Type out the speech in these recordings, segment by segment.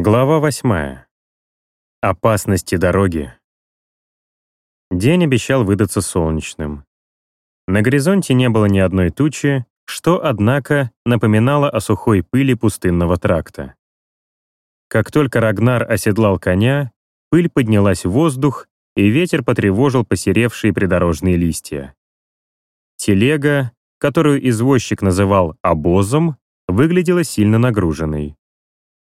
Глава восьмая. Опасности дороги. День обещал выдаться солнечным. На горизонте не было ни одной тучи, что, однако, напоминало о сухой пыли пустынного тракта. Как только Рагнар оседлал коня, пыль поднялась в воздух, и ветер потревожил посеревшие придорожные листья. Телега, которую извозчик называл «обозом», выглядела сильно нагруженной.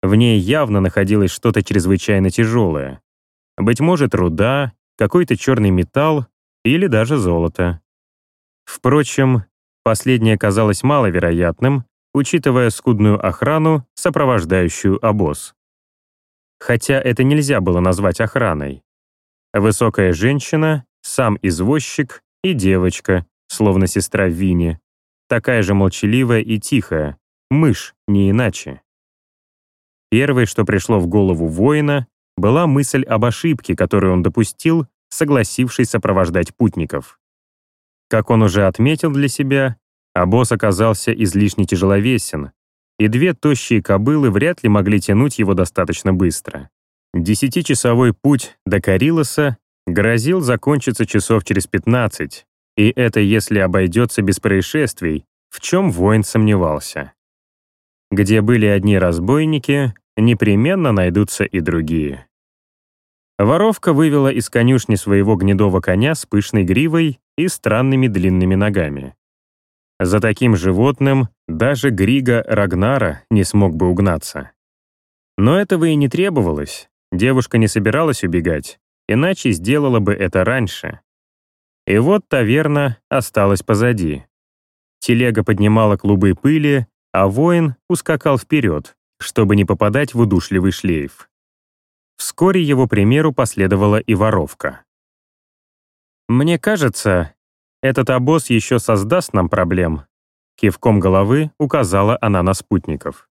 В ней явно находилось что-то чрезвычайно тяжелое. Быть может, руда, какой-то черный металл или даже золото. Впрочем, последнее казалось маловероятным, учитывая скудную охрану, сопровождающую обоз. Хотя это нельзя было назвать охраной. Высокая женщина, сам извозчик и девочка, словно сестра Винни, такая же молчаливая и тихая, мышь, не иначе. Первое, что пришло в голову воина, была мысль об ошибке, которую он допустил, согласившись сопровождать путников. Как он уже отметил для себя, обоз оказался излишне тяжеловесен, и две тощие кобылы вряд ли могли тянуть его достаточно быстро. Десятичасовой путь до Карилоса грозил закончиться часов через 15, и это если обойдется без происшествий, в чем воин сомневался. Где были одни разбойники, непременно найдутся и другие. Воровка вывела из конюшни своего гнедого коня с пышной гривой и странными длинными ногами. За таким животным даже Грига Рагнара не смог бы угнаться. Но этого и не требовалось, девушка не собиралась убегать, иначе сделала бы это раньше. И вот таверна осталась позади. Телега поднимала клубы пыли, а воин ускакал вперед, чтобы не попадать в удушливый шлейф. Вскоре его примеру последовала и воровка. «Мне кажется, этот обоз еще создаст нам проблем», кивком головы указала она на спутников.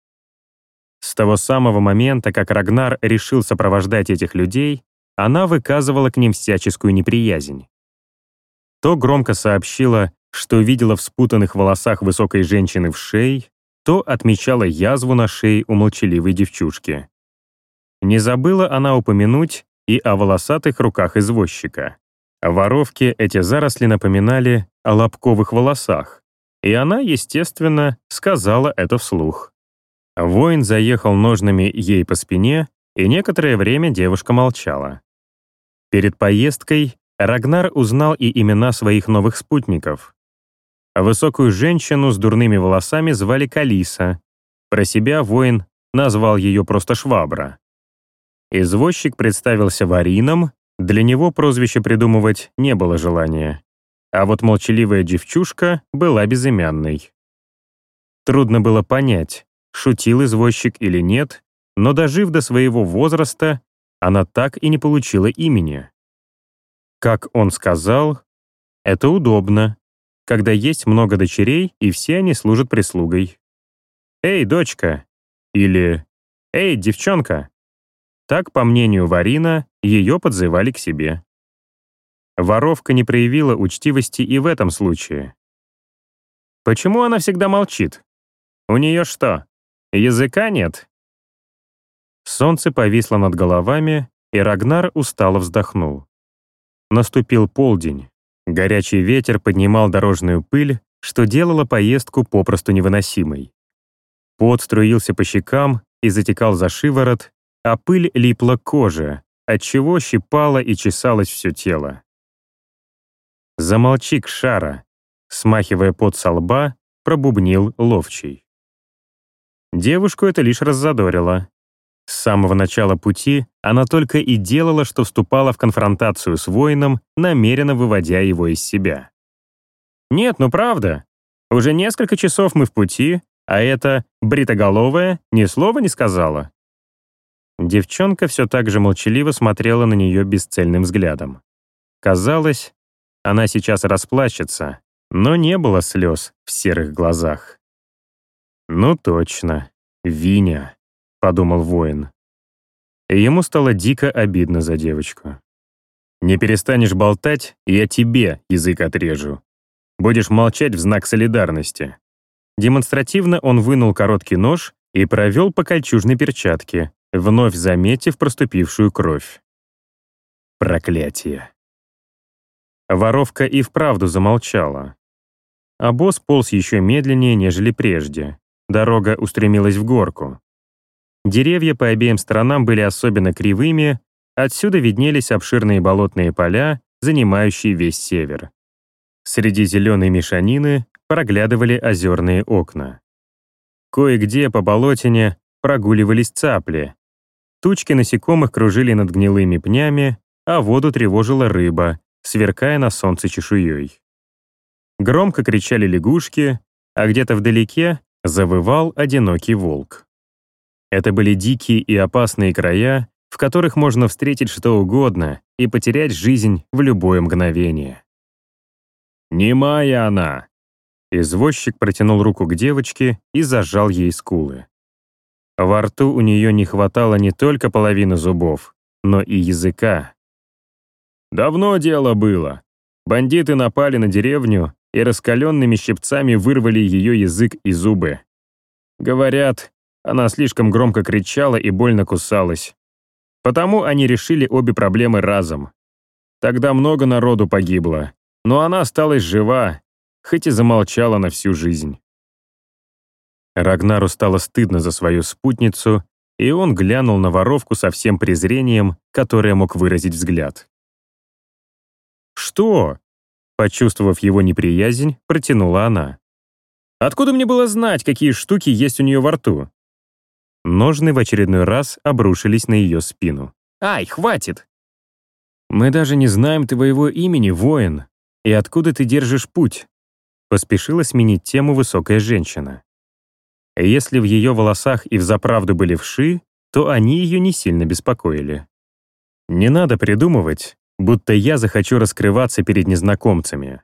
С того самого момента, как Рагнар решил сопровождать этих людей, она выказывала к ним всяческую неприязнь. То громко сообщила, что видела в спутанных волосах высокой женщины в шее, то отмечала язву на шее у молчаливой девчушки. Не забыла она упомянуть и о волосатых руках извозчика. Воровке эти заросли напоминали о лобковых волосах, и она, естественно, сказала это вслух. Воин заехал ножными ей по спине, и некоторое время девушка молчала. Перед поездкой Рагнар узнал и имена своих новых спутников. Высокую женщину с дурными волосами звали Калиса. Про себя воин назвал ее просто Швабра. Извозчик представился Варином, для него прозвище придумывать не было желания. А вот молчаливая девчушка была безымянной. Трудно было понять, шутил извозчик или нет, но дожив до своего возраста, она так и не получила имени. Как он сказал, это удобно, когда есть много дочерей, и все они служат прислугой. «Эй, дочка!» или «Эй, девчонка!» Так, по мнению Варина, ее подзывали к себе. Воровка не проявила учтивости и в этом случае. Почему она всегда молчит? У нее что, языка нет? Солнце повисло над головами, и Рагнар устало вздохнул. Наступил полдень. Горячий ветер поднимал дорожную пыль, что делало поездку попросту невыносимой. Пот струился по щекам и затекал за шиворот, а пыль липла к коже, отчего щипало и чесалось все тело. «Замолчи, Кшара!» Смахивая пот со лба, пробубнил ловчий. Девушку это лишь раззадорило. С самого начала пути она только и делала, что вступала в конфронтацию с воином, намеренно выводя его из себя. «Нет, ну правда. Уже несколько часов мы в пути, а эта бритоголовая ни слова не сказала». Девчонка все так же молчаливо смотрела на нее бесцельным взглядом. Казалось, она сейчас расплачется, но не было слез в серых глазах. «Ну точно, Виня», — подумал воин. И ему стало дико обидно за девочку. «Не перестанешь болтать, я тебе язык отрежу. Будешь молчать в знак солидарности». Демонстративно он вынул короткий нож и провел по кольчужной перчатке, вновь заметив проступившую кровь. Проклятие. Воровка и вправду замолчала. А босс полз еще медленнее, нежели прежде. Дорога устремилась в горку. Деревья по обеим сторонам были особенно кривыми, отсюда виднелись обширные болотные поля, занимающие весь север. Среди зеленой мешанины проглядывали озерные окна. Кое-где по болотине прогуливались цапли. Тучки насекомых кружили над гнилыми пнями, а воду тревожила рыба, сверкая на солнце чешуей. Громко кричали лягушки, а где-то вдалеке завывал одинокий волк. Это были дикие и опасные края, в которых можно встретить что угодно и потерять жизнь в любое мгновение. «Немая она!» Извозчик протянул руку к девочке и зажал ей скулы. Во рту у нее не хватало не только половины зубов, но и языка. Давно дело было. Бандиты напали на деревню и раскаленными щипцами вырвали ее язык и зубы. Говорят, она слишком громко кричала и больно кусалась. Потому они решили обе проблемы разом. Тогда много народу погибло, но она осталась жива, хоть и замолчала на всю жизнь. Рагнару стало стыдно за свою спутницу, и он глянул на воровку со всем презрением, которое мог выразить взгляд. «Что?» Почувствовав его неприязнь, протянула она. «Откуда мне было знать, какие штуки есть у нее во рту?» Ножны в очередной раз обрушились на ее спину. «Ай, хватит!» «Мы даже не знаем твоего имени, воин, и откуда ты держишь путь?» Поспешила сменить тему высокая женщина. Если в ее волосах и взаправду были вши, то они ее не сильно беспокоили. Не надо придумывать, будто я захочу раскрываться перед незнакомцами.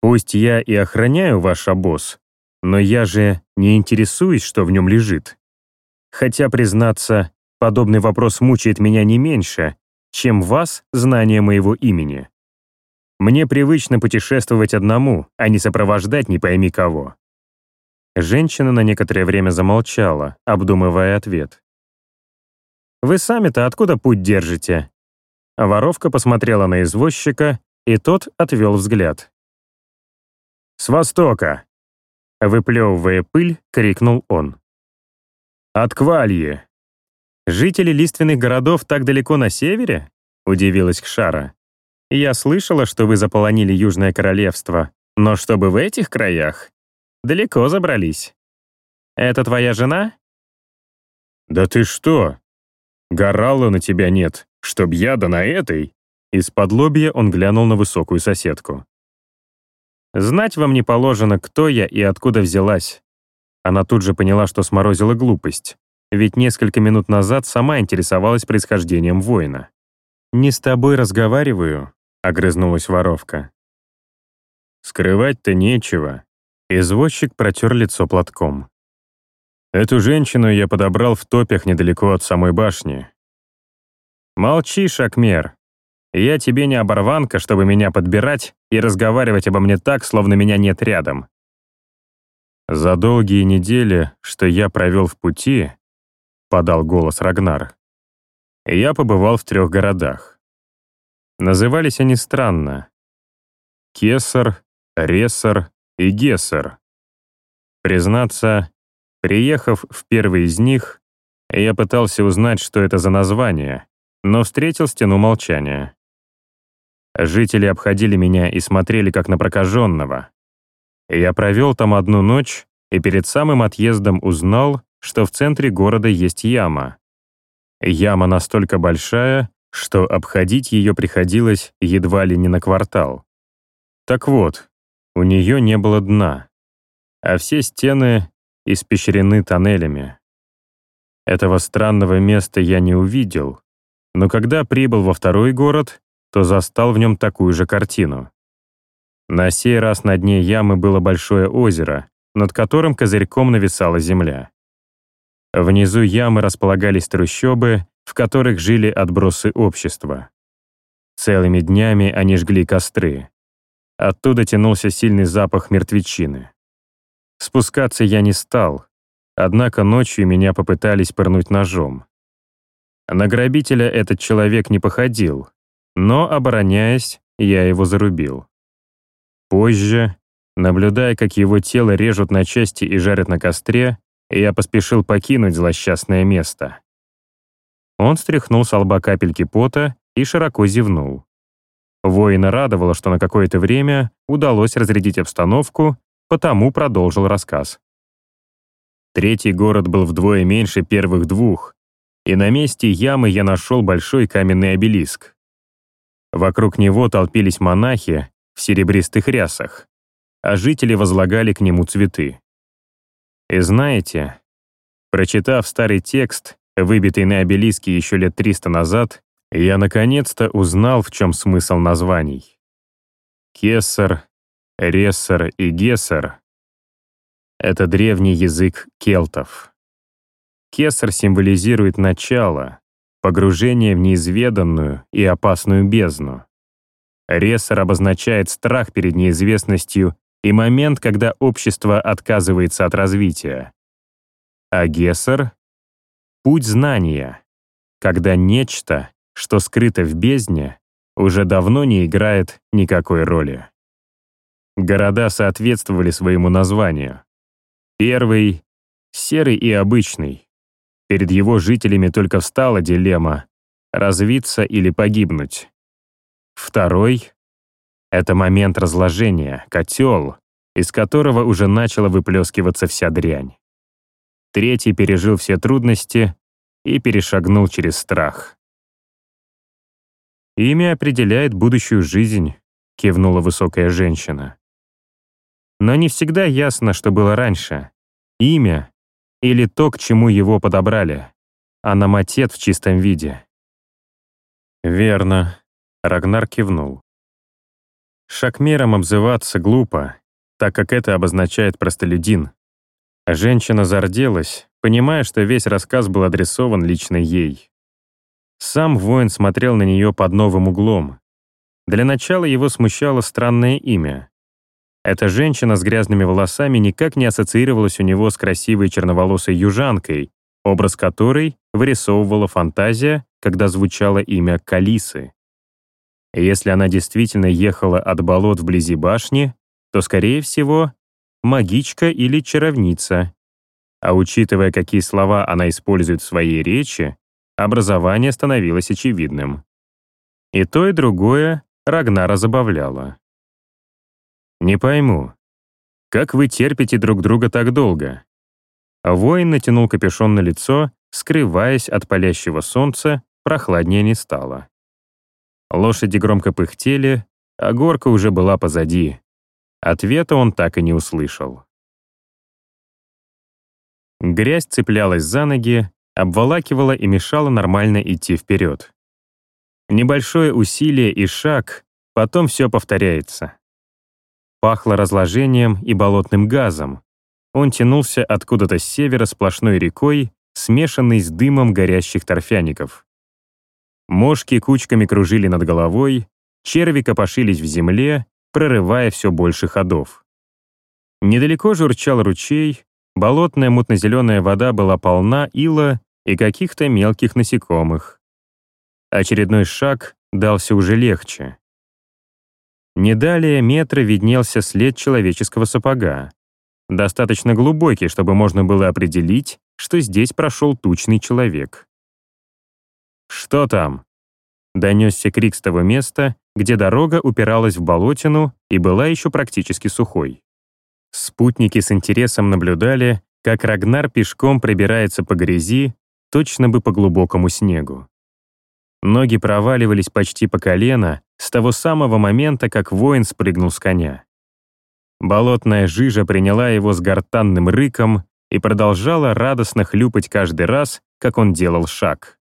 Пусть я и охраняю ваш обоз, но я же не интересуюсь, что в нем лежит. Хотя, признаться, подобный вопрос мучает меня не меньше, чем вас знание моего имени. Мне привычно путешествовать одному, а не сопровождать не пойми кого. Женщина на некоторое время замолчала, обдумывая ответ. «Вы сами-то откуда путь держите?» Воровка посмотрела на извозчика, и тот отвел взгляд. «С востока!» Выплевывая пыль, крикнул он. «От Квальи!» «Жители лиственных городов так далеко на севере?» — удивилась Кшара. «Я слышала, что вы заполонили Южное Королевство, но чтобы в этих краях Далеко забрались. Это твоя жена? Да ты что? Горала на тебя нет, чтоб я да на этой. Из-под лобья он глянул на высокую соседку. Знать вам не положено, кто я и откуда взялась. Она тут же поняла, что сморозила глупость, ведь несколько минут назад сама интересовалась происхождением воина. «Не с тобой разговариваю», — огрызнулась воровка. «Скрывать-то нечего. Извозчик протер лицо платком. Эту женщину я подобрал в топях недалеко от самой башни. Молчи, Шакмер. Я тебе не оборванка, чтобы меня подбирать и разговаривать обо мне так, словно меня нет рядом. За долгие недели, что я провел в пути, подал голос Рагнар, я побывал в трех городах. Назывались они странно. Кесар, Ресар и Гессер. Признаться, приехав в первый из них, я пытался узнать, что это за название, но встретил стену молчания. Жители обходили меня и смотрели как на прокаженного. Я провел там одну ночь и перед самым отъездом узнал, что в центре города есть яма. Яма настолько большая, что обходить ее приходилось едва ли не на квартал. Так вот, у нее не было дна, а все стены испещрены тоннелями. Этого странного места я не увидел, но когда прибыл во второй город, то застал в нем такую же картину. На сей раз на дне ямы было большое озеро, над которым козырьком нависала земля. Внизу ямы располагались трущобы, в которых жили отбросы общества. Целыми днями они жгли костры. Оттуда тянулся сильный запах мертвечины. Спускаться я не стал, однако ночью меня попытались пырнуть ножом. На грабителя этот человек не походил, но, обороняясь, я его зарубил. Позже, наблюдая, как его тело режут на части и жарят на костре, я поспешил покинуть злосчастное место. Он стряхнул с лба капельки пота и широко зевнул. Воина радовало, что на какое-то время удалось разрядить обстановку, потому продолжил рассказ. Третий город был вдвое меньше первых двух, и на месте ямы я нашел большой каменный обелиск. Вокруг него толпились монахи в серебристых рясах, а жители возлагали к нему цветы. И знаете, прочитав старый текст, выбитый на обелиске еще лет 300 назад, я наконец-то узнал, в чем смысл названий. Кессар, Рессар и Гессар — это древний язык келтов. Кесар символизирует начало, погружение в неизведанную и опасную бездну. Рессор обозначает страх перед неизвестностью и момент, когда общество отказывается от развития. А Гессер — путь знания, когда нечто, что скрыто в бездне, уже давно не играет никакой роли. Города соответствовали своему названию. Первый — серый и обычный. Перед его жителями только встала дилемма — развиться или погибнуть. Второй это момент разложения, котел, из которого уже начала выплескиваться вся дрянь. Третий пережил все трудности и перешагнул через страх. «Имя определяет будущую жизнь», — кивнула высокая женщина. Но не всегда ясно, что было раньше. Имя или то, к чему его подобрали, а наматет в чистом виде. «Верно», — Рагнар кивнул. Шакмером обзываться глупо, так как это обозначает простолюдин. Женщина зарделась, понимая, что весь рассказ был адресован лично ей. Сам воин смотрел на нее под новым углом. Для начала его смущало странное имя. Эта женщина с грязными волосами никак не ассоциировалась у него с красивой черноволосой южанкой, образ которой вырисовывала фантазия, когда звучало имя Калисы. Если она действительно ехала от болот вблизи башни, то, скорее всего, магичка или чаровница. А учитывая, какие слова она использует в своей речи, образование становилось очевидным. И то, и другое Рагнара забавляло. «Не пойму, как вы терпите друг друга так долго?» Воин натянул капюшон на лицо, скрываясь от палящего солнца, прохладнее не стало. Лошади громко пыхтели, а горка уже была позади. Ответа он так и не услышал. Грязь цеплялась за ноги, обволакивала и мешала нормально идти вперед. Небольшое усилие и шаг, потом все повторяется. Пахло разложением и болотным газом. Он тянулся откуда-то с севера сплошной рекой, смешанной с дымом горящих торфяников. Мошки кучками кружили над головой, черви копошились в земле, прорывая все больше ходов. Недалеко журчал ручей, болотная мутно-зеленая вода была полна ила и каких-то мелких насекомых. Очередной шаг дался уже легче. Не далее метра виднелся след человеческого сапога. Достаточно глубокий, чтобы можно было определить, что здесь прошел тучный человек. «Что там?» Донесся крик с того места, где дорога упиралась в болотину и была еще практически сухой. Спутники с интересом наблюдали, как Рагнар пешком пробирается по грязи, точно бы по глубокому снегу. Ноги проваливались почти по колено с того самого момента, как воин спрыгнул с коня. Болотная жижа приняла его с гортанным рыком и продолжала радостно хлюпать каждый раз, как он делал шаг.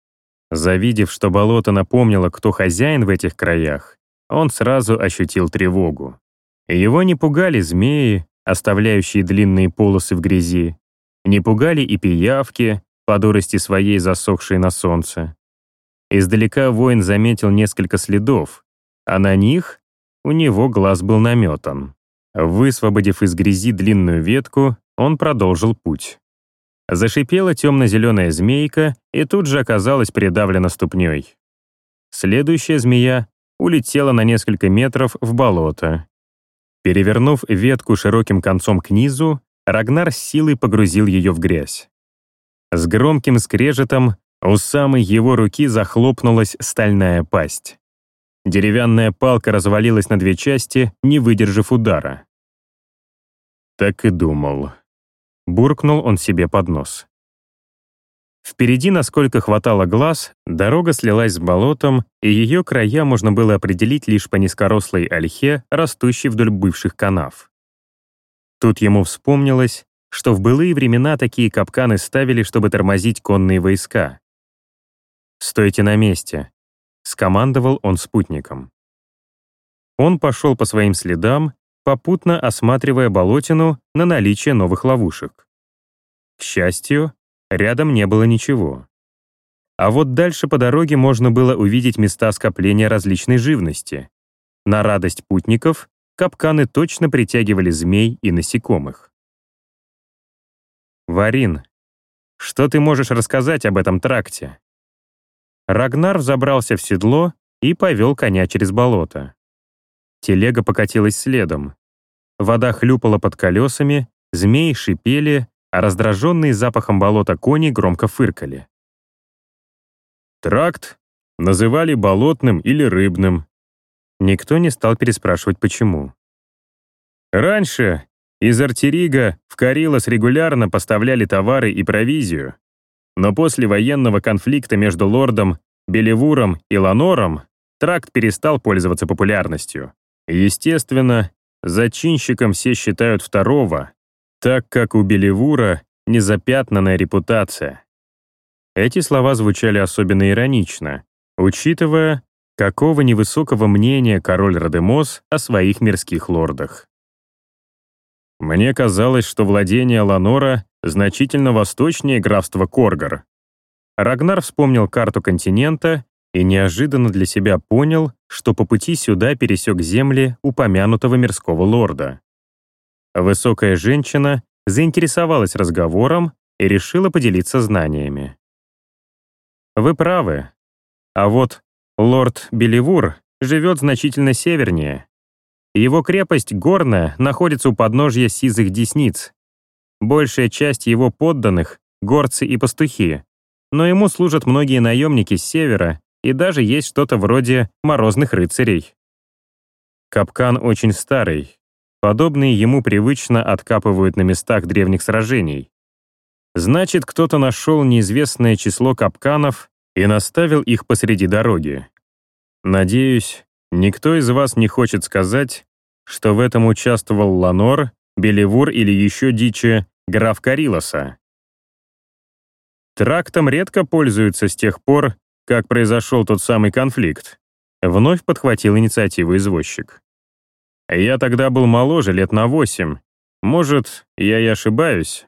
Завидев, что болото напомнило, кто хозяин в этих краях, он сразу ощутил тревогу. Его не пугали змеи, оставляющие длинные полосы в грязи, не пугали и пиявки, по дурости своей засохшей на солнце. Издалека воин заметил несколько следов, а на них у него глаз был наметан. Высвободив из грязи длинную ветку, он продолжил путь. Зашипела темно-зеленая змейка и тут же оказалась придавлена ступней. Следующая змея улетела на несколько метров в болото. Перевернув ветку широким концом к низу, Рагнар с силой погрузил ее в грязь. С громким скрежетом у самой его руки захлопнулась стальная пасть. Деревянная палка развалилась на две части, не выдержав удара. Так и думал. Буркнул он себе под нос. Впереди, насколько хватало глаз, дорога слилась с болотом, и ее края можно было определить лишь по низкорослой ольхе, растущей вдоль бывших канав. Тут ему вспомнилось, что в былые времена такие капканы ставили, чтобы тормозить конные войска. «Стойте на месте», — скомандовал он спутником. Он пошел по своим следам, попутно осматривая болотину на наличие новых ловушек. К счастью, Рядом не было ничего. А вот дальше по дороге можно было увидеть места скопления различной живности. На радость путников капканы точно притягивали змей и насекомых. «Варин, что ты можешь рассказать об этом тракте?» Рагнар взобрался в седло и повел коня через болото. Телега покатилась следом. Вода хлюпала под колесами, змеи шипели, а раздраженные запахом болота кони громко фыркали. Тракт называли болотным или рыбным. Никто не стал переспрашивать, почему. Раньше из Артирига в Карилос регулярно поставляли товары и провизию, но после военного конфликта между лордом Белевуром и Ланором тракт перестал пользоваться популярностью. Естественно, зачинщиком все считают второго, так как у Белевура незапятнанная репутация. Эти слова звучали особенно иронично, учитывая, какого невысокого мнения король Радемос о своих мирских лордах. Мне казалось, что владение Ланора значительно восточнее графства Коргар. Рагнар вспомнил карту континента и неожиданно для себя понял, что по пути сюда пересек земли упомянутого мирского лорда. Высокая женщина заинтересовалась разговором и решила поделиться знаниями. Вы правы. А вот лорд Беливур живет значительно севернее. Его крепость Горная находится у подножья Сизых Десниц. Большая часть его подданных — горцы и пастухи, но ему служат многие наемники с севера, и даже есть что-то вроде морозных рыцарей. Капкан очень старый, Подобные ему привычно откапывают на местах древних сражений. Значит, кто-то нашел неизвестное число капканов и наставил их посреди дороги. Надеюсь, никто из вас не хочет сказать, что в этом участвовал Ланор, Белевур или еще дичи граф Карилоса. Трактом редко пользуются с тех пор, как произошел тот самый конфликт. Вновь подхватил инициативу извозчик. Я тогда был моложе, лет на восемь. Может, я и ошибаюсь.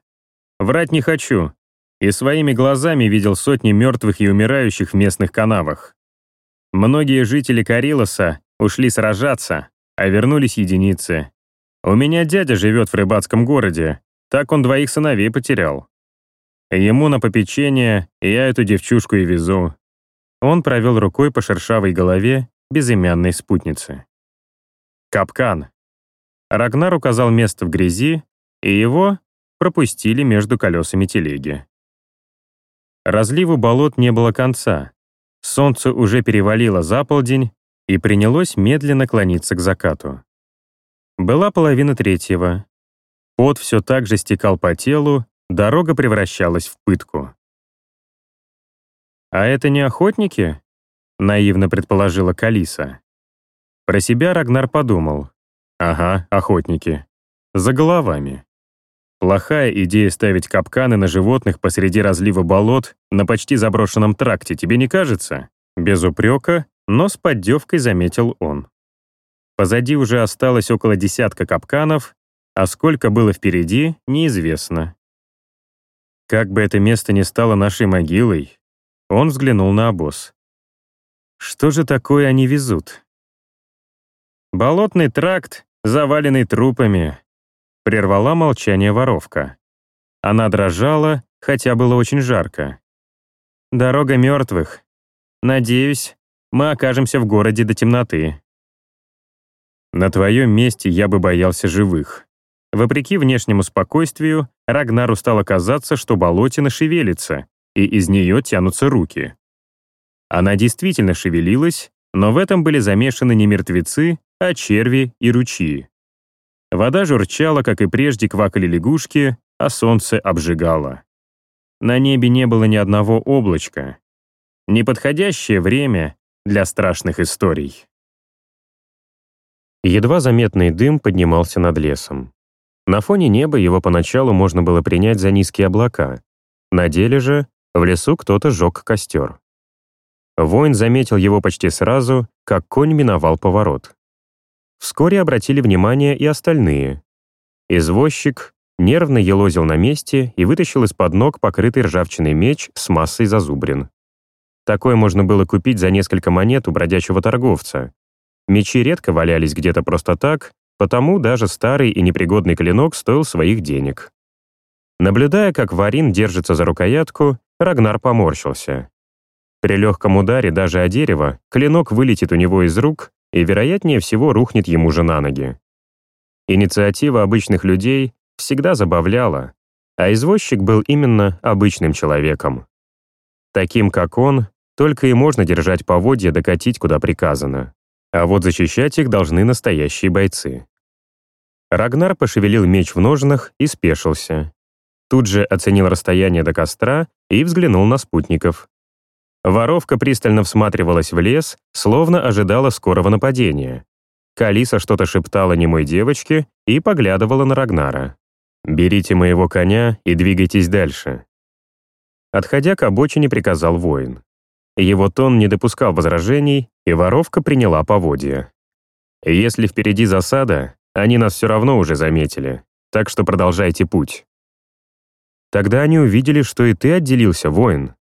Врать не хочу. И своими глазами видел сотни мертвых и умирающих в местных канавах. Многие жители Карилоса ушли сражаться, а вернулись единицы. У меня дядя живет в рыбацком городе, так он двоих сыновей потерял. Ему на попечение я эту девчушку и везу. Он провел рукой по шершавой голове безымянной спутницы. Капкан. Рагнар указал место в грязи, и его пропустили между колесами телеги. Разливу болот не было конца. Солнце уже перевалило за полдень и принялось медленно клониться к закату. Была половина третьего. Пот все так же стекал по телу, дорога превращалась в пытку. «А это не охотники?» — наивно предположила Калиса. Про себя Рагнар подумал. Ага, охотники. За головами. Плохая идея ставить капканы на животных посреди разлива болот на почти заброшенном тракте, тебе не кажется? Без упрека, но с поддевкой заметил он. Позади уже осталось около десятка капканов, а сколько было впереди, неизвестно. Как бы это место ни стало нашей могилой, он взглянул на обоз. Что же такое они везут? Болотный тракт, заваленный трупами. Прервала молчание воровка. Она дрожала, хотя было очень жарко. «Дорога мертвых. Надеюсь, мы окажемся в городе до темноты». На твоем месте я бы боялся живых. Вопреки внешнему спокойствию, Рагнару стало казаться, что болотина шевелится, и из нее тянутся руки. Она действительно шевелилась, но в этом были замешаны не мертвецы, а черви и ручьи. Вода журчала, как и прежде квакали лягушки, а солнце обжигало. На небе не было ни одного облачка. Неподходящее время для страшных историй. Едва заметный дым поднимался над лесом. На фоне неба его поначалу можно было принять за низкие облака. На деле же в лесу кто-то жег костер. Воин заметил его почти сразу, как конь миновал поворот. Вскоре обратили внимание и остальные. Извозчик нервно елозил на месте и вытащил из-под ног покрытый ржавчиной меч с массой зазубрин. Такое можно было купить за несколько монет у бродячего торговца. Мечи редко валялись где-то просто так, потому даже старый и непригодный клинок стоил своих денег. Наблюдая, как Варин держится за рукоятку, Рагнар поморщился. При легком ударе даже о дерево клинок вылетит у него из рук и, вероятнее всего, рухнет ему же на ноги. Инициатива обычных людей всегда забавляла, а извозчик был именно обычным человеком. Таким, как он, только и можно держать поводья докатить, куда приказано. А вот защищать их должны настоящие бойцы. Рагнар пошевелил меч в ножнах и спешился. Тут же оценил расстояние до костра и взглянул на спутников. Воровка пристально всматривалась в лес, словно ожидала скорого нападения. Калиса что-то шептала немой девочке и поглядывала на Рагнара. «Берите моего коня и двигайтесь дальше». Отходя к обочине, приказал воин. Его тон не допускал возражений, и воровка приняла поводья. «Если впереди засада, они нас все равно уже заметили, так что продолжайте путь». Тогда они увидели, что и ты отделился, воин,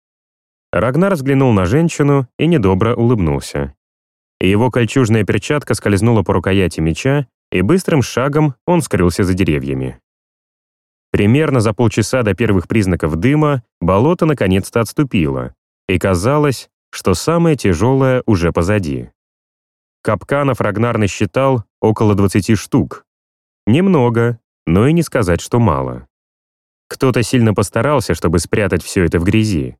Рагнар взглянул на женщину и недобро улыбнулся. Его кольчужная перчатка скользнула по рукояти меча, и быстрым шагом он скрылся за деревьями. Примерно за полчаса до первых признаков дыма болото наконец-то отступило, и казалось, что самое тяжелое уже позади. Капканов Рагнар насчитал около 20 штук. Немного, но и не сказать, что мало. Кто-то сильно постарался, чтобы спрятать все это в грязи.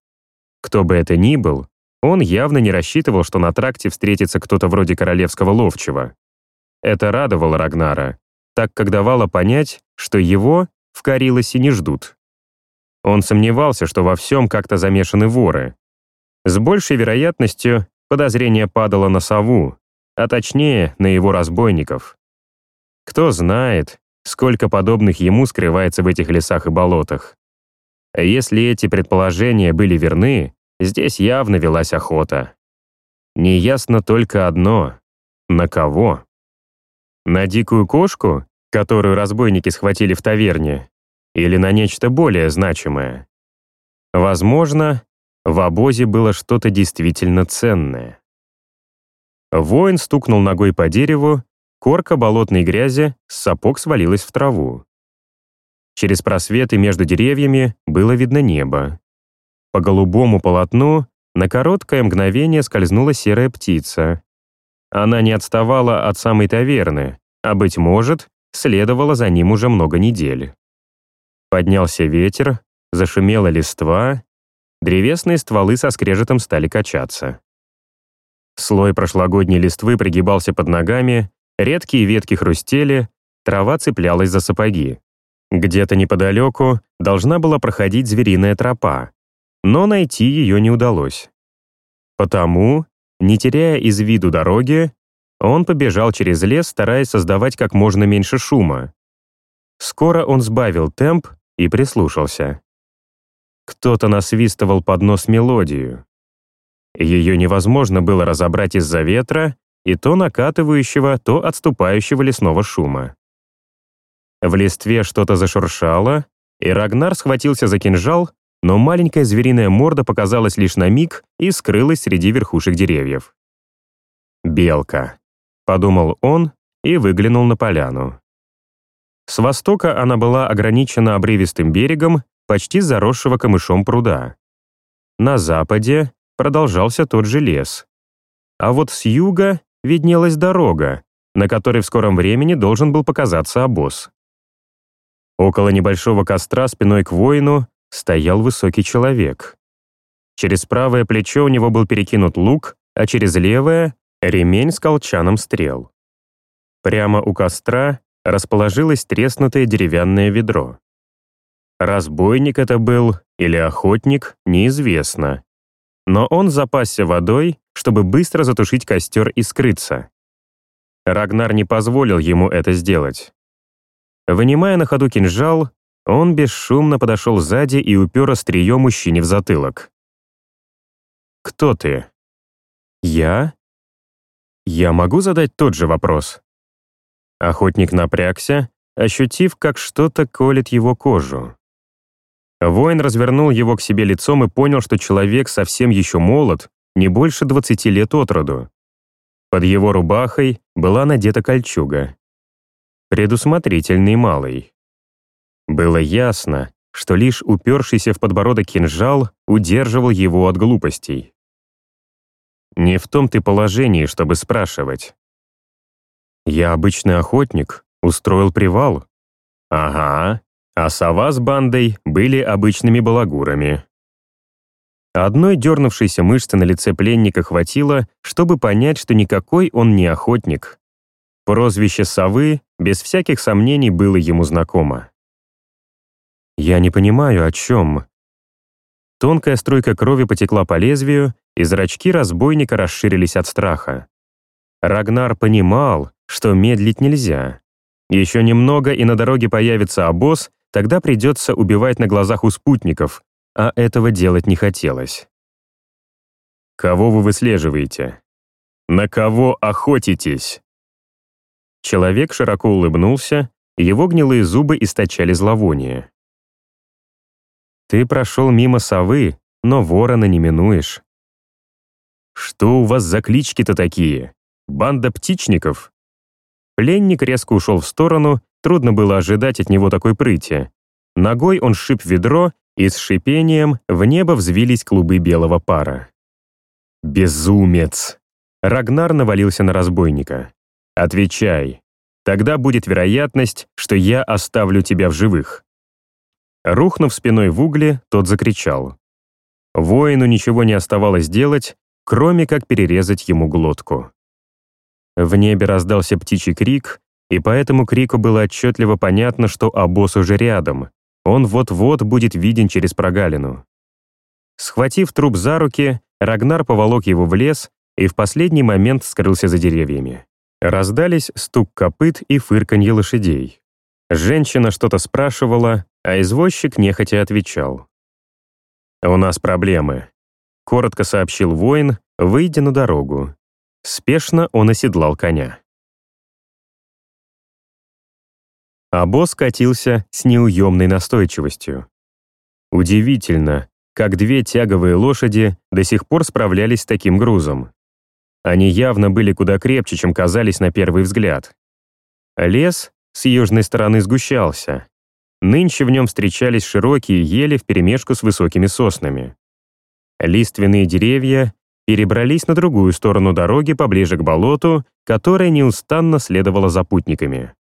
Кто бы это ни был, он явно не рассчитывал, что на тракте встретится кто-то вроде королевского ловчего. Это радовало Рагнара, так как давало понять, что его в Карилосе не ждут. Он сомневался, что во всем как-то замешаны воры. С большей вероятностью подозрение падало на сову, а точнее на его разбойников. Кто знает, сколько подобных ему скрывается в этих лесах и болотах. Если эти предположения были верны, здесь явно велась охота. Неясно только одно — на кого? На дикую кошку, которую разбойники схватили в таверне, или на нечто более значимое? Возможно, в обозе было что-то действительно ценное. Воин стукнул ногой по дереву, корка болотной грязи с сапог свалилась в траву. Через просветы между деревьями было видно небо. По голубому полотну на короткое мгновение скользнула серая птица. Она не отставала от самой таверны, а, быть может, следовала за ним уже много недель. Поднялся ветер, зашумела листва, древесные стволы со скрежетом стали качаться. Слой прошлогодней листвы пригибался под ногами, редкие ветки хрустели, трава цеплялась за сапоги. Где-то неподалеку должна была проходить звериная тропа, но найти ее не удалось. Потому, не теряя из виду дороги, он побежал через лес, стараясь создавать как можно меньше шума. Скоро он сбавил темп и прислушался. Кто-то насвистывал под нос мелодию. Ее невозможно было разобрать из-за ветра и то накатывающего, то отступающего лесного шума. В листве что-то зашуршало, и Рагнар схватился за кинжал, но маленькая звериная морда показалась лишь на миг и скрылась среди верхушек деревьев. «Белка», — подумал он и выглянул на поляну. С востока она была ограничена обрывистым берегом, почти заросшего камышом пруда. На западе продолжался тот же лес. А вот с юга виднелась дорога, на которой в скором времени должен был показаться обоз. Около небольшого костра спиной к воину стоял высокий человек. Через правое плечо у него был перекинут лук, а через левое — ремень с колчаном стрел. Прямо у костра расположилось треснутое деревянное ведро. Разбойник это был или охотник, неизвестно. Но он запасся водой, чтобы быстро затушить костер и скрыться. Рагнар не позволил ему это сделать. Вынимая на ходу кинжал, он бесшумно подошел сзади и упер острие мужчине в затылок. «Кто ты?» «Я?» «Я могу задать тот же вопрос?» Охотник напрягся, ощутив, как что-то колет его кожу. Воин развернул его к себе лицом и понял, что человек совсем еще молод, не больше 20 лет от роду. Под его рубахой была надета кольчуга. Предусмотрительный малый. Было ясно, что лишь упершийся в подбородок кинжал удерживал его от глупостей. Не в том ты положении, чтобы спрашивать. Я обычный охотник, устроил привал. Ага, а сова с бандой были обычными балагурами. Одной дернувшейся мышцы на лице пленника хватило, чтобы понять, что никакой он не охотник. Прозвище совы, без всяких сомнений, было ему знакомо. «Я не понимаю, о чем». Тонкая струйка крови потекла по лезвию, и зрачки разбойника расширились от страха. Рагнар понимал, что медлить нельзя. Еще немного, и на дороге появится обоз, тогда придется убивать на глазах у спутников, а этого делать не хотелось. «Кого вы выслеживаете? На кого охотитесь?» Человек широко улыбнулся, его гнилые зубы источали зловоние. «Ты прошел мимо совы, но ворона не минуешь». «Что у вас за клички-то такие? Банда птичников?» Пленник резко ушел в сторону, трудно было ожидать от него такой прыти. Ногой он сшиб ведро, и с шипением в небо взвились клубы белого пара. «Безумец!» Рагнар навалился на разбойника. «Отвечай. Тогда будет вероятность, что я оставлю тебя в живых». Рухнув спиной в угле, тот закричал. Воину ничего не оставалось делать, кроме как перерезать ему глотку. В небе раздался птичий крик, и по этому крику было отчетливо понятно, что обоз уже рядом. Он вот-вот будет виден через прогалину. Схватив труп за руки, Рагнар поволок его в лес и в последний момент скрылся за деревьями. Раздались стук копыт и фырканье лошадей. Женщина что-то спрашивала, а извозчик нехотя отвечал. «У нас проблемы», — коротко сообщил воин, выйдя на дорогу. Спешно он оседлал коня. А босс катился с неуемной настойчивостью. Удивительно, как две тяговые лошади до сих пор справлялись с таким грузом. Они явно были куда крепче, чем казались на первый взгляд. Лес с южной стороны сгущался. Нынче в нем встречались широкие ели вперемешку с высокими соснами. Лиственные деревья перебрались на другую сторону дороги поближе к болоту, которое неустанно следовало за путниками.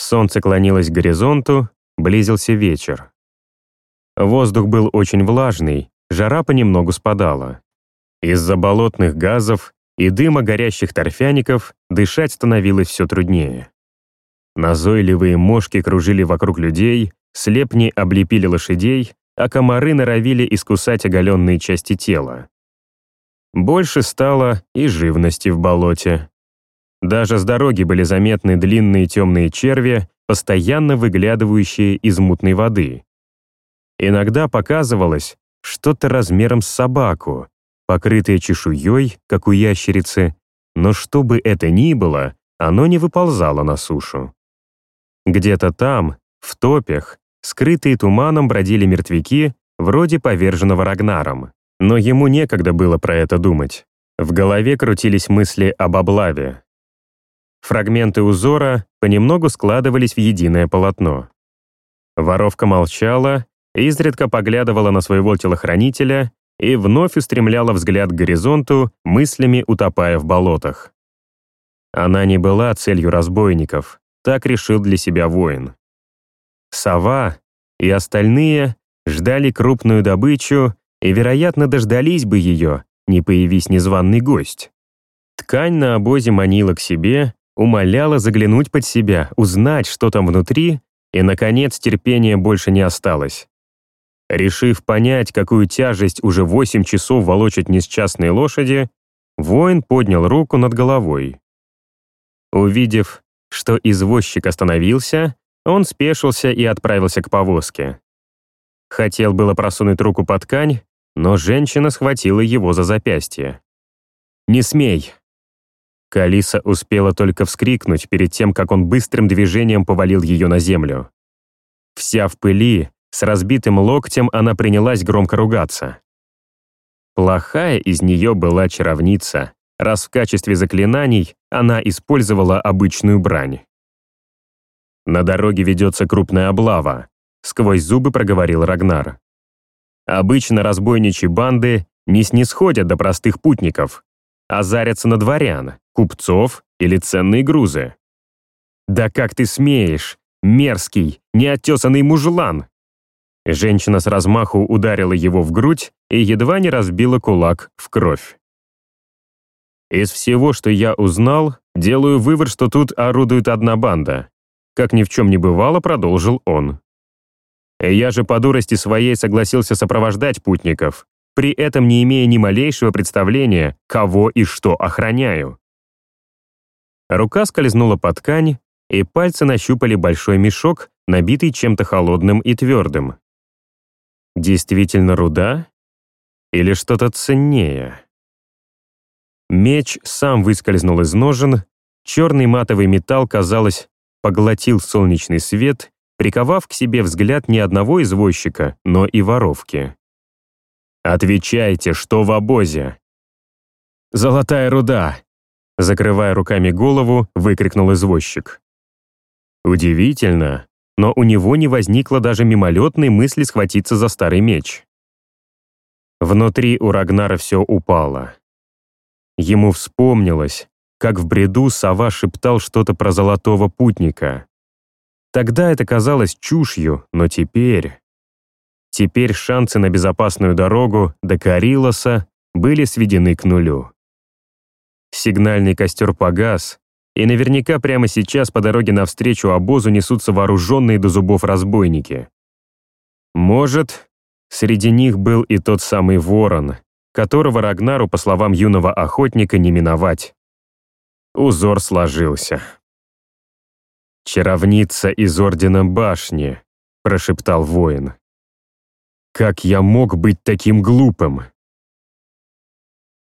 Солнце клонилось к горизонту, близился вечер. Воздух был очень влажный, жара понемногу спадала. Из-за болотных газов и дыма горящих торфяников дышать становилось все труднее. Назойливые мошки кружили вокруг людей, слепни облепили лошадей, а комары норовили искусать оголенные части тела. Больше стало и живности в болоте. Даже с дороги были заметны длинные темные черви, постоянно выглядывающие из мутной воды. Иногда показывалось что-то размером с собаку, покрытое чешуей, как у ящерицы, но что бы это ни было, оно не выползало на сушу. Где-то там, в топях, скрытые туманом бродили мертвяки, вроде поверженного Рагнаром. Но ему некогда было про это думать. В голове крутились мысли об облаве. Фрагменты узора понемногу складывались в единое полотно. Воровка молчала, изредка поглядывала на своего телохранителя и вновь устремляла взгляд к горизонту, мыслями утопая в болотах. Она не была целью разбойников, так решил для себя воин. Сова и остальные ждали крупную добычу и, вероятно, дождались бы ее, не появись незваный гость. Ткань на обозе манила к себе, умоляла заглянуть под себя, узнать, что там внутри, и, наконец, терпения больше не осталось. Решив понять, какую тяжесть уже 8 часов волочат несчастные лошади, воин поднял руку над головой. Увидев, что извозчик остановился, он спешился и отправился к повозке. Хотел было просунуть руку под ткань, но женщина схватила его за запястье. «Не смей!» Калиса успела только вскрикнуть перед тем, как он быстрым движением повалил ее на землю. Вся в пыли, с разбитым локтем она принялась громко ругаться. Плохая из нее была чаровница, раз в качестве заклинаний она использовала обычную брань. «На дороге ведется крупная облава», — сквозь зубы проговорил Рагнар. «Обычно разбойничьи банды не снисходят до простых путников, а зарятся на дворян, купцов или ценные грузы. «Да как ты смеешь, мерзкий, неоттесанный мужлан!» Женщина с размаху ударила его в грудь и едва не разбила кулак в кровь. Из всего, что я узнал, делаю вывод, что тут орудует одна банда. Как ни в чем не бывало, продолжил он. Я же по дурости своей согласился сопровождать путников, при этом не имея ни малейшего представления, кого и что охраняю. Рука скользнула под ткань, и пальцы нащупали большой мешок, набитый чем-то холодным и твердым. Действительно руда? Или что-то ценнее? Меч сам выскользнул из ножен, черный матовый металл, казалось, поглотил солнечный свет, приковав к себе взгляд не одного извозчика, но и воровки. «Отвечайте, что в обозе?» «Золотая руда!» Закрывая руками голову, выкрикнул извозчик. Удивительно, но у него не возникло даже мимолетной мысли схватиться за старый меч. Внутри у Рагнара все упало. Ему вспомнилось, как в бреду сова шептал что-то про золотого путника. Тогда это казалось чушью, но теперь... Теперь шансы на безопасную дорогу до Карилоса были сведены к нулю. Сигнальный костер погас, и наверняка прямо сейчас по дороге навстречу обозу несутся вооруженные до зубов разбойники. Может, среди них был и тот самый ворон, которого Рагнару, по словам юного охотника, не миновать. Узор сложился. «Чаровница из Ордена Башни», — прошептал воин. «Как я мог быть таким глупым?»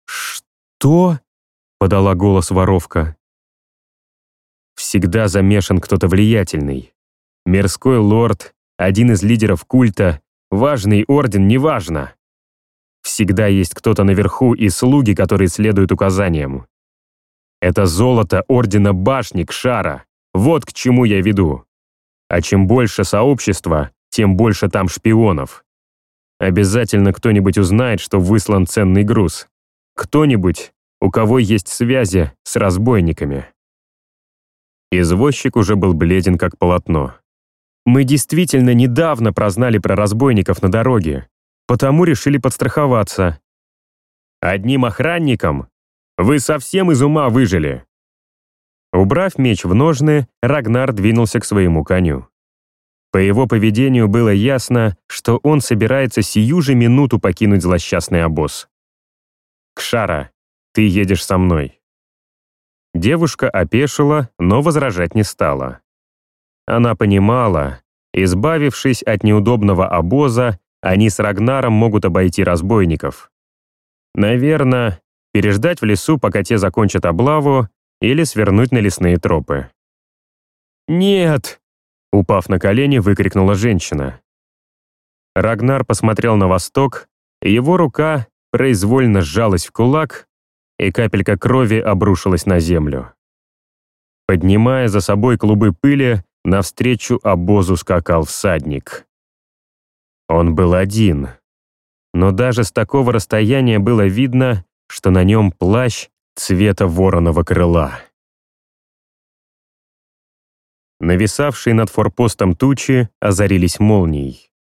«Что?» — подала голос воровка. «Всегда замешан кто-то влиятельный. Мирской лорд, один из лидеров культа, важный орден, неважно. Всегда есть кто-то наверху и слуги, которые следуют указаниям. Это золото Ордена Башник Шара. Вот к чему я веду. А чем больше сообщества, тем больше там шпионов. Обязательно кто-нибудь узнает, что выслан ценный груз. Кто-нибудь, у кого есть связи с разбойниками. Извозчик уже был бледен как полотно. Мы действительно недавно прознали про разбойников на дороге потому решили подстраховаться. Одним охранником? Вы совсем из ума выжили. Убрав меч в ножны, Рагнар двинулся к своему коню. По его поведению было ясно, что он собирается сию же минуту покинуть злосчастный обоз. «Кшара, ты едешь со мной». Девушка опешила, но возражать не стала. Она понимала, избавившись от неудобного обоза, они с Рагнаром могут обойти разбойников. Наверное, переждать в лесу, пока те закончат облаву, или свернуть на лесные тропы. «Нет!» — упав на колени, выкрикнула женщина. Рагнар посмотрел на восток, его рука произвольно сжалась в кулак, и капелька крови обрушилась на землю. Поднимая за собой клубы пыли, навстречу обозу скакал всадник. Он был один. Но даже с такого расстояния было видно, что на нем плащ цвета вороного крыла. Нависавшие над форпостом тучи озарились молнией.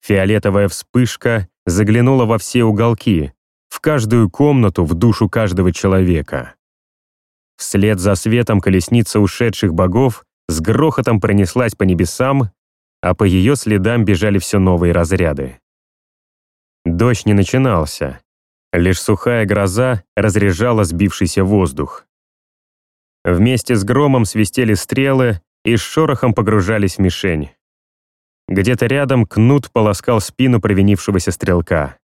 Фиолетовая вспышка заглянула во все уголки, в каждую комнату, в душу каждого человека. Вслед за светом колесница ушедших богов с грохотом пронеслась по небесам, а по ее следам бежали все новые разряды. Дождь не начинался, лишь сухая гроза разряжала сбившийся воздух. Вместе с громом свистели стрелы и с шорохом погружались в мишень. Где-то рядом кнут полоскал спину провинившегося стрелка.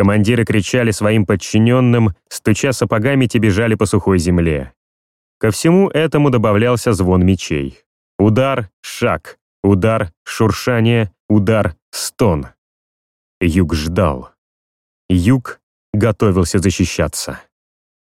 Командиры кричали своим подчиненным, стуча сапогами, те бежали по сухой земле. Ко всему этому добавлялся звон мечей. Удар, шаг, удар, шуршание, удар, стон. Юг ждал. Юг готовился защищаться.